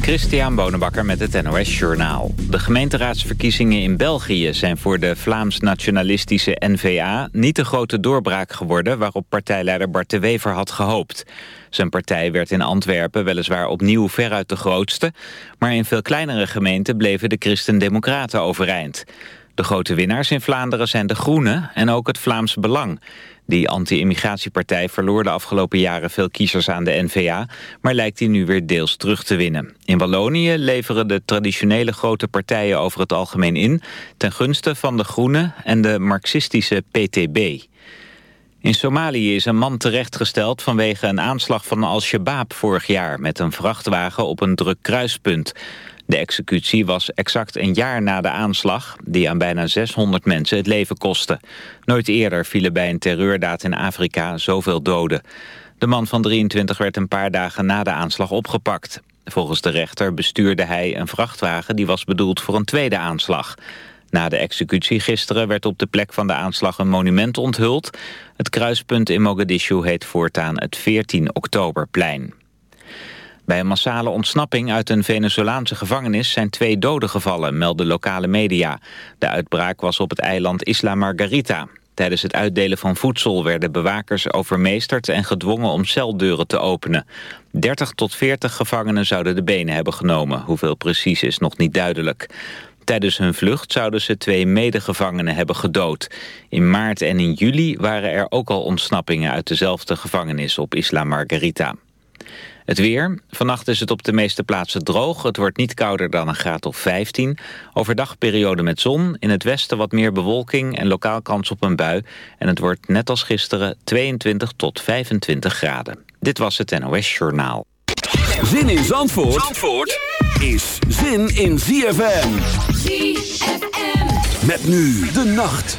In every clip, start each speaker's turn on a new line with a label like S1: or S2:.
S1: Christian Bonenbakker met het NOS Journaal. De gemeenteraadsverkiezingen in België zijn voor de Vlaams-nationalistische N-VA... niet de grote doorbraak geworden waarop partijleider Bart de Wever had gehoopt. Zijn partij werd in Antwerpen weliswaar opnieuw veruit de grootste... maar in veel kleinere gemeenten bleven de Christen-Democraten overeind. De grote winnaars in Vlaanderen zijn de Groenen en ook het Vlaams Belang... Die anti-immigratiepartij verloor de afgelopen jaren veel kiezers aan de N-VA, maar lijkt die nu weer deels terug te winnen. In Wallonië leveren de traditionele grote partijen over het algemeen in, ten gunste van de Groenen en de marxistische PTB. In Somalië is een man terechtgesteld vanwege een aanslag van Al-Shabaab vorig jaar met een vrachtwagen op een druk kruispunt. De executie was exact een jaar na de aanslag... die aan bijna 600 mensen het leven kostte. Nooit eerder vielen bij een terreurdaad in Afrika zoveel doden. De man van 23 werd een paar dagen na de aanslag opgepakt. Volgens de rechter bestuurde hij een vrachtwagen... die was bedoeld voor een tweede aanslag. Na de executie gisteren werd op de plek van de aanslag een monument onthuld. Het kruispunt in Mogadishu heet voortaan het 14 oktoberplein. Bij een massale ontsnapping uit een Venezolaanse gevangenis zijn twee doden gevallen, melden lokale media. De uitbraak was op het eiland Isla Margarita. Tijdens het uitdelen van voedsel werden bewakers overmeesterd en gedwongen om celdeuren te openen. 30 tot 40 gevangenen zouden de benen hebben genomen. Hoeveel precies is nog niet duidelijk. Tijdens hun vlucht zouden ze twee medegevangenen hebben gedood. In maart en in juli waren er ook al ontsnappingen uit dezelfde gevangenis op Isla Margarita. Het weer. Vannacht is het op de meeste plaatsen droog. Het wordt niet kouder dan een graad of 15. Overdag periode met zon. In het westen wat meer bewolking en lokaal kans op een bui. En het wordt net als gisteren 22 tot 25 graden. Dit was het NOS Journaal.
S2: Zin in Zandvoort, Zandvoort is zin in ZFM. ZFM. Met nu de nacht.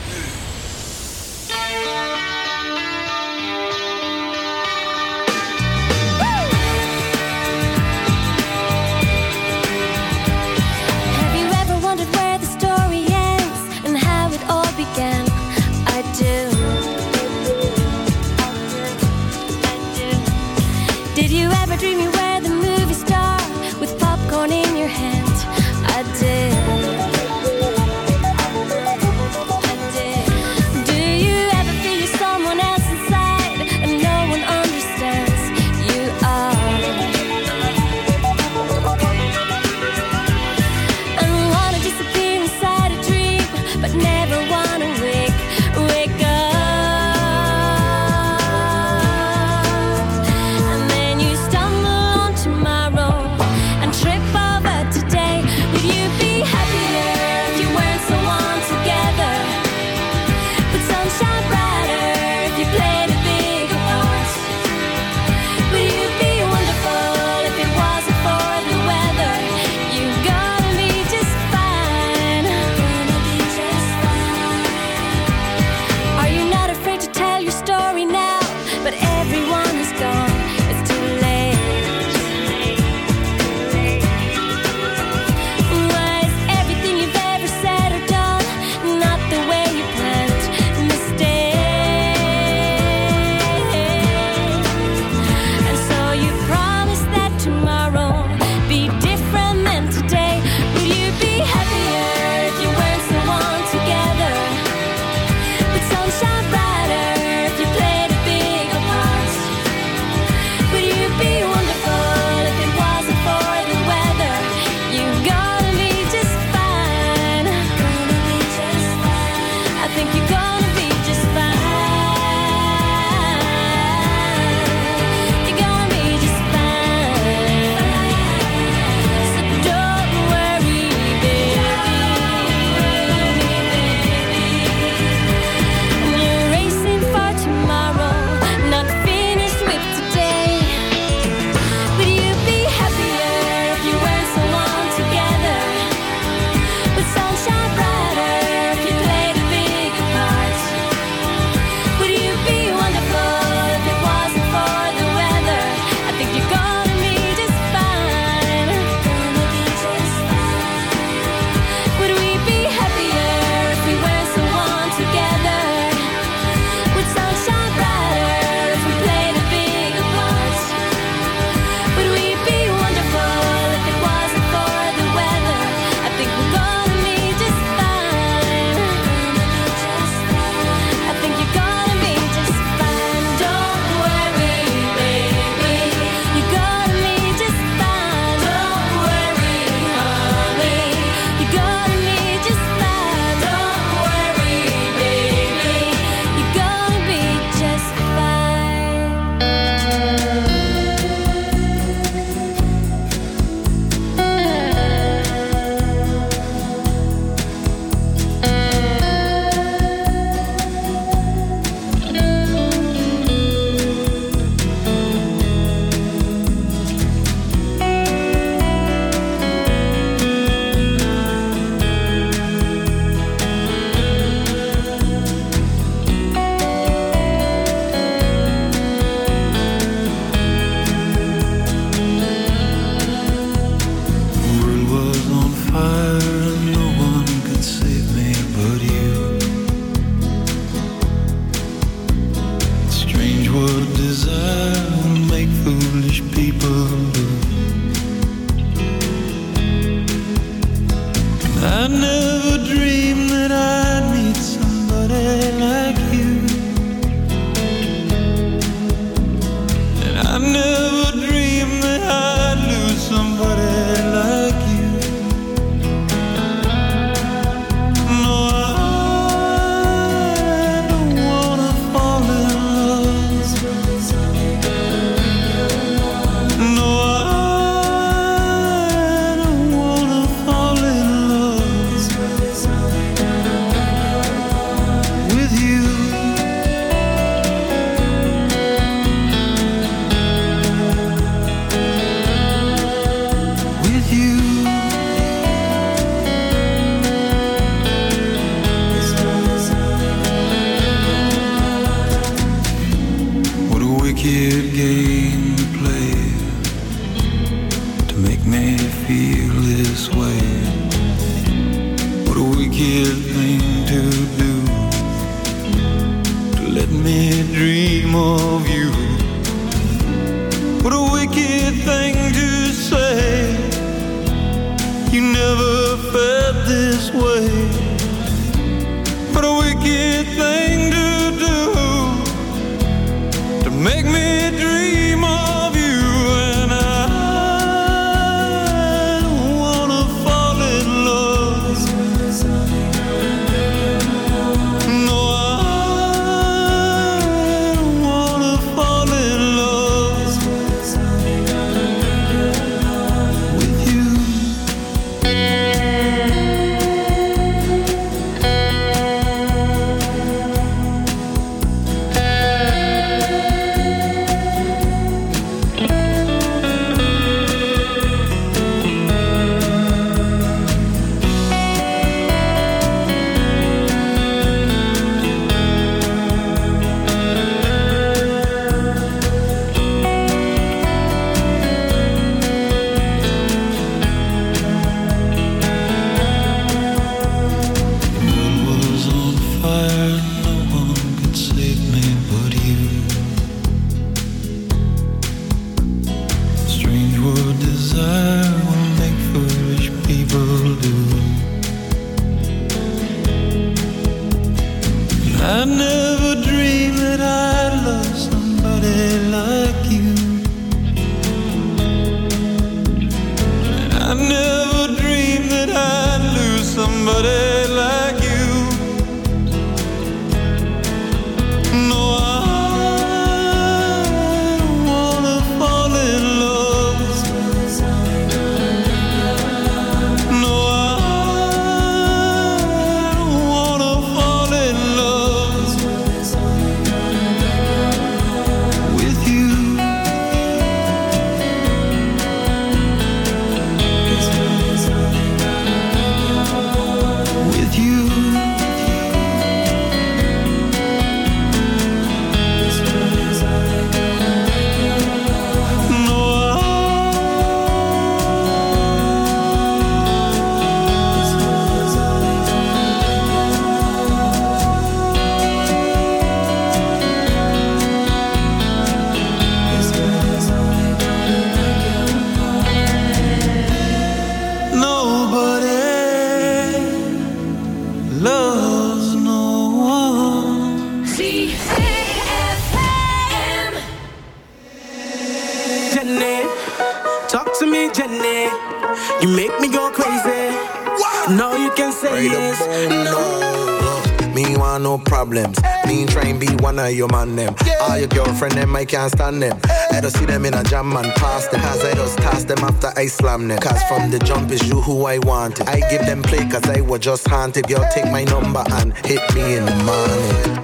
S3: Girlfriend them, I can't stand them. I don't see them in a jam and pass them. Cause I just toss them after I slam them. Cause from the jump is you who I wanted. I give them play cause I was just haunted. Girl, take my number and hit me in the morning.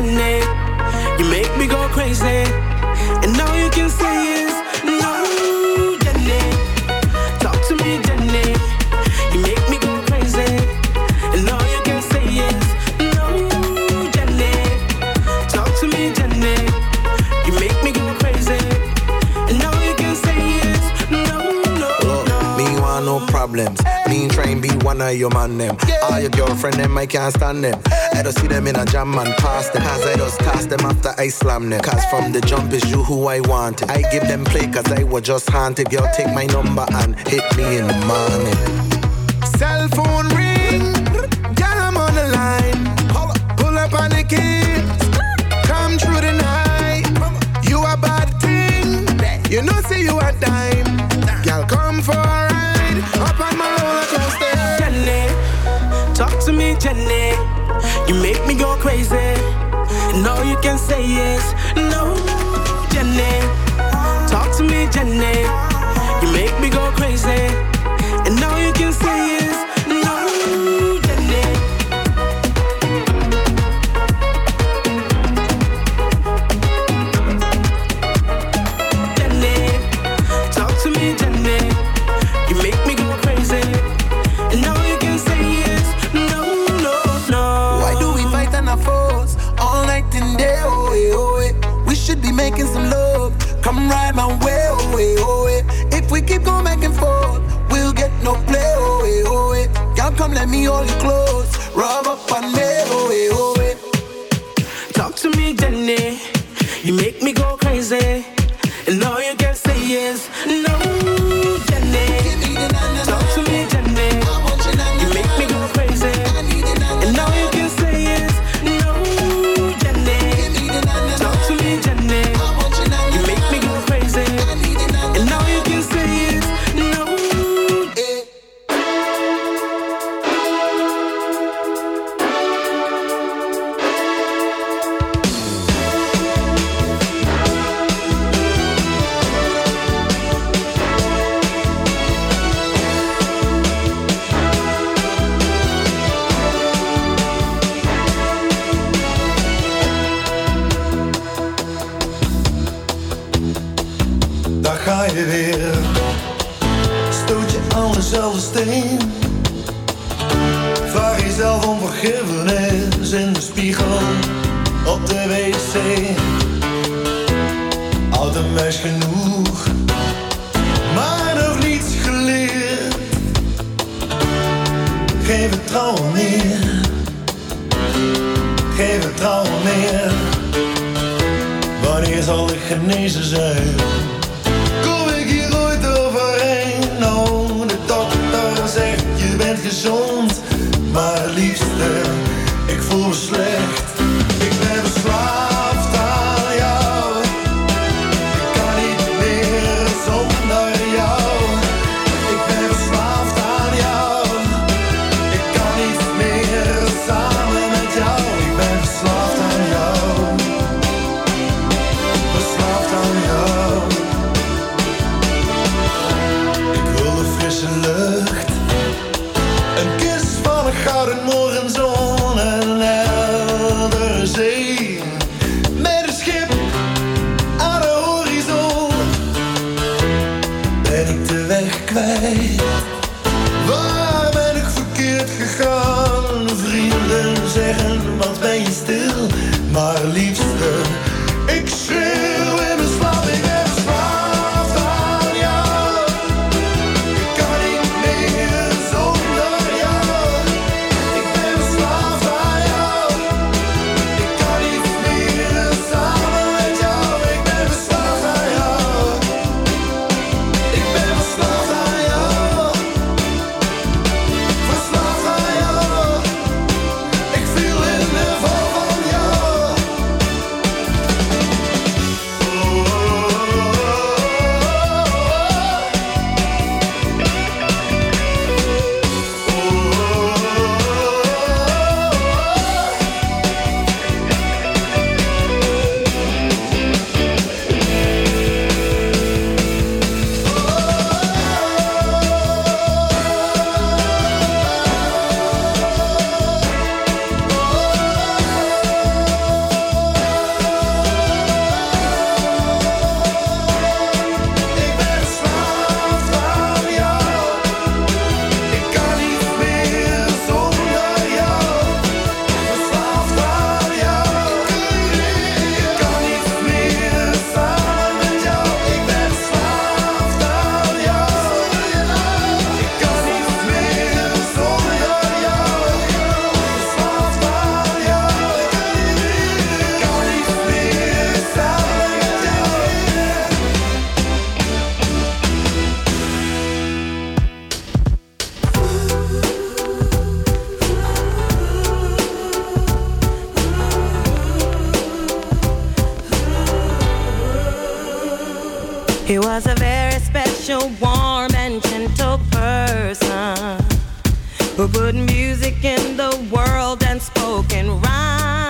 S4: Name. And
S3: one of your man them. All your girlfriend them, I can't stand them. I don't see them in a jam and pass them. Cause I just toss them after I slam them. Cause from the jump is you who I wanted. I give them play cause I was just haunted. Girl, take my number and hit me in the morning. Cell phone ring. Girl, I'm on the line. Pull up on the kids. Come through the night. You a bad thing. You know, see you a dime.
S4: know you can say
S5: yes
S6: He was a very special, warm, and gentle person who put music in the world and spoke in rhyme.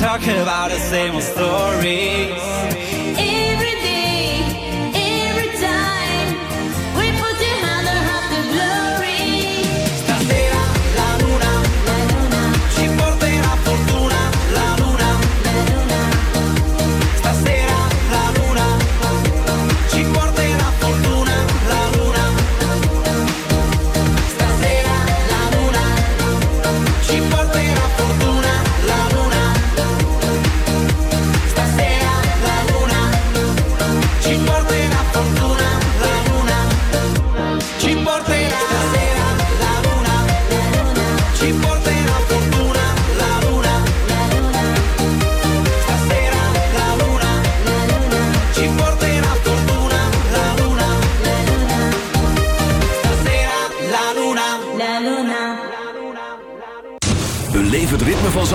S6: talking about the same
S7: old
S2: stories.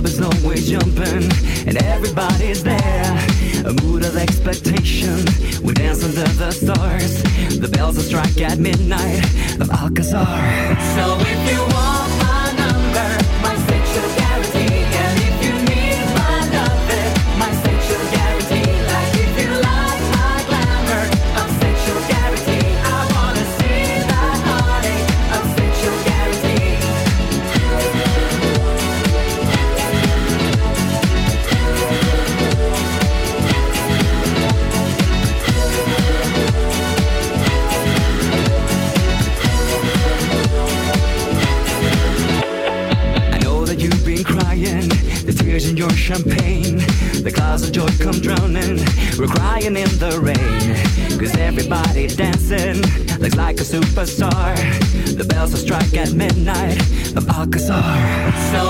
S8: club is always jumping and everybody's there. A mood of expectation, we dance under the stars. The bells will strike at midnight of Alcazar. So if you want. The bells will strike at midnight. The pockets so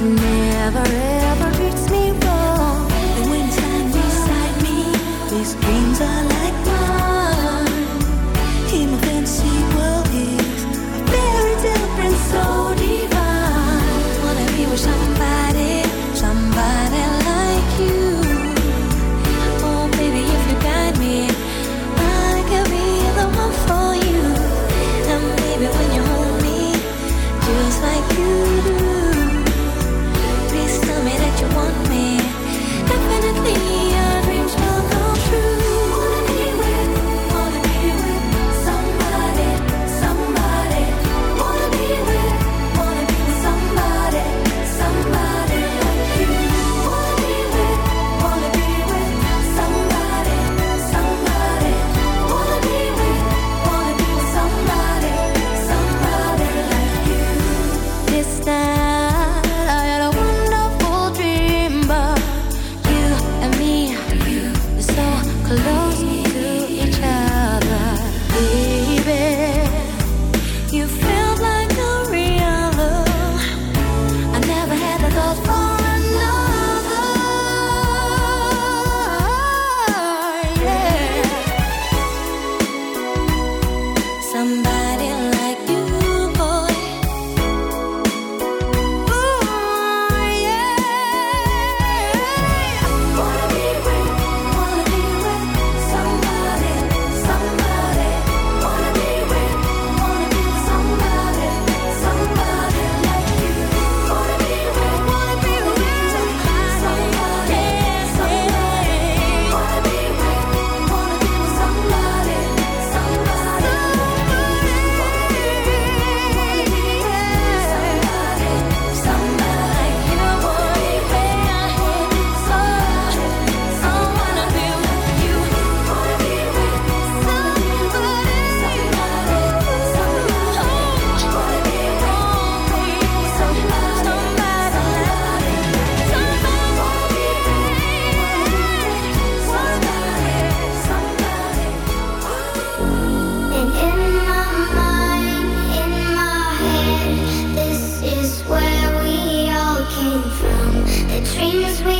S8: never end. dreams we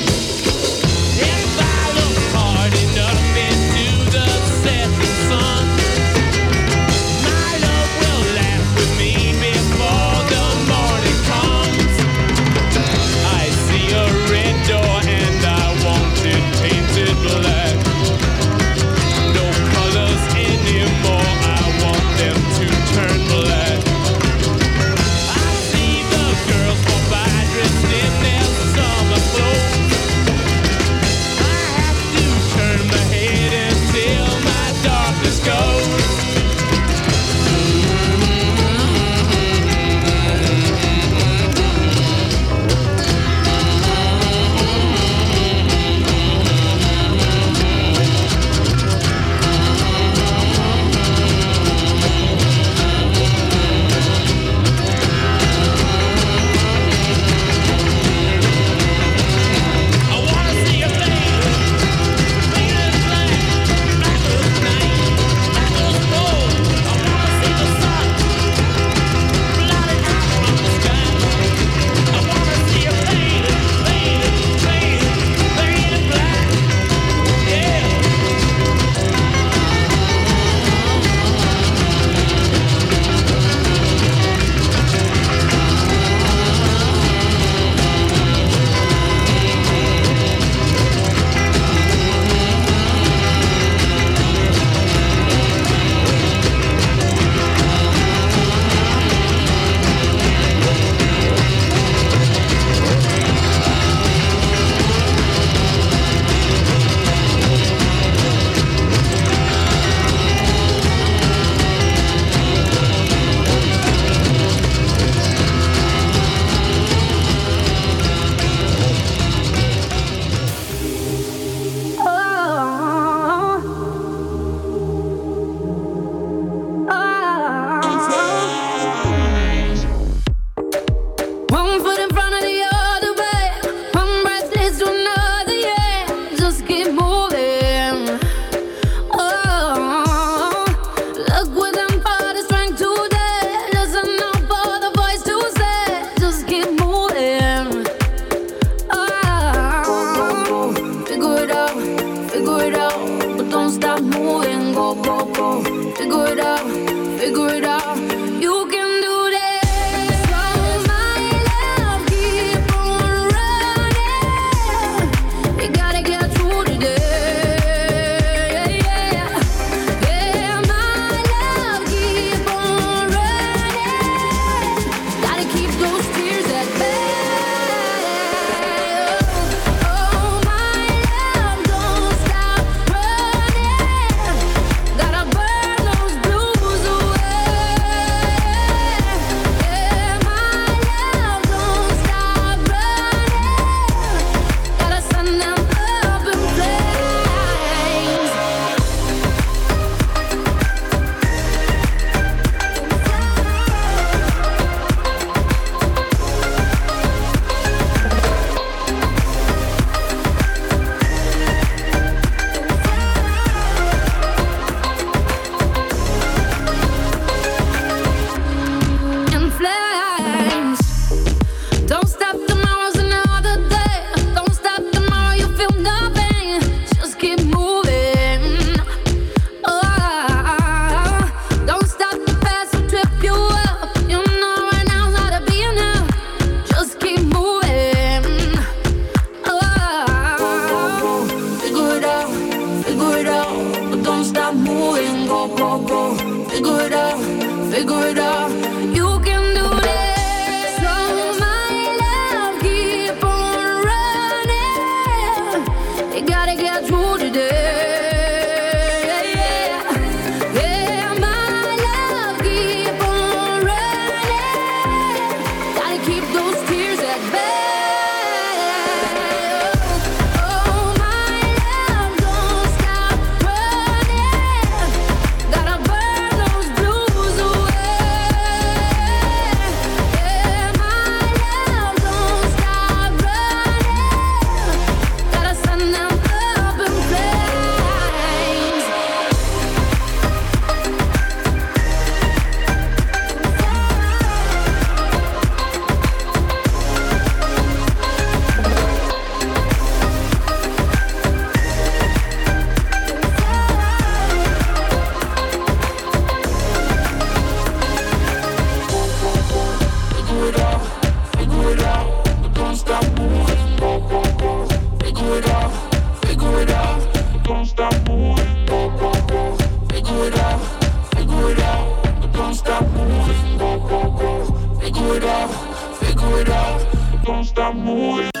S9: sons
S10: está muito.